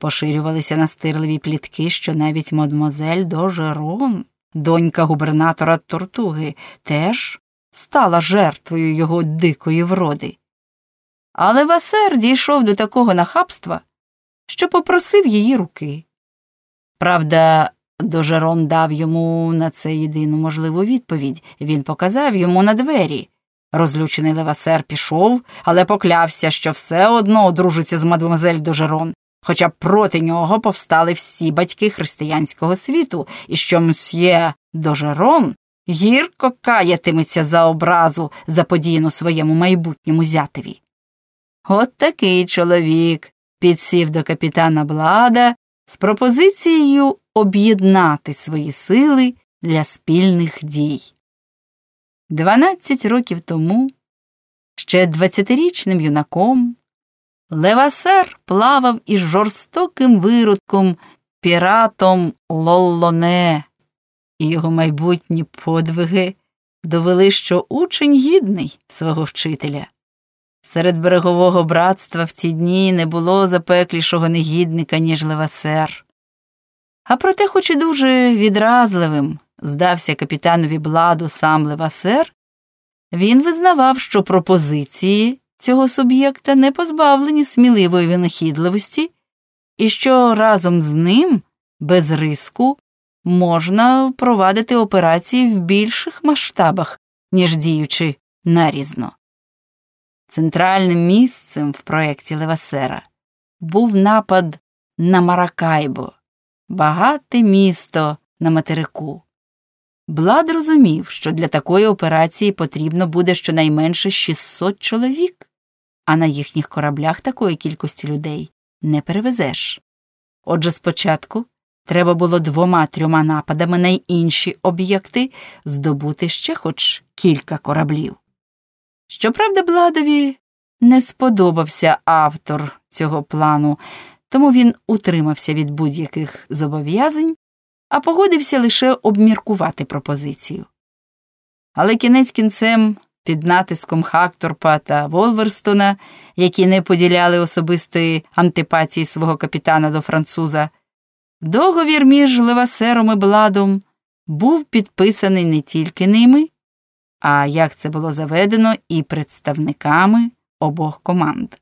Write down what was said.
Поширювалися настирливі плітки, що навіть мадмозель Дожерон, донька губернатора Тортуги, теж стала жертвою його дикої вроди. Але Васер дійшов до такого нахабства, що попросив її руки. Правда, Дожерон дав йому на це єдину можливу відповідь він показав йому на двері. Розлючений Левасер пішов, але поклявся, що все одно одружиться з мадемуазель Дожерон, хоча проти нього повстали всі батьки християнського світу, і що мсьє Дожерон гірко каятиметься за образу, заподіяну своєму майбутньому зятеві. От такий чоловік підсів до капітана Блада з пропозицією об'єднати свої сили для спільних дій. Дванадцять років тому, ще двадцятирічним юнаком, Левасер плавав із жорстоким виродком піратом Лоллоне, і його майбутні подвиги довели, що учень гідний свого вчителя. Серед берегового братства в ті дні не було запеклішого негідника, ніж Левасер. А проте, хоч і дуже відразливим, здався капітанові бладу сам Левасер, він визнавав, що пропозиції цього суб'єкта не позбавлені сміливої винахідливості, і що разом з ним, без риску, можна провадити операції в більших масштабах, ніж діючи нарізно. Центральним місцем в проєкті Левасера був напад на Маракайбо, багате місто на материку. Блад розумів, що для такої операції потрібно буде щонайменше 600 чоловік, а на їхніх кораблях такої кількості людей не перевезеш. Отже, спочатку треба було двома трьома нападами на інші об'єкти здобути ще хоч кілька кораблів. Щоправда, Бладові не сподобався автор цього плану, тому він утримався від будь-яких зобов'язань, а погодився лише обміркувати пропозицію. Але кінець кінцем, під натиском Хакторпа та Волверстона, які не поділяли особистої антипатії свого капітана до француза, договір між Левасером і Бладом був підписаний не тільки ними, а як це було заведено, і представниками обох команд.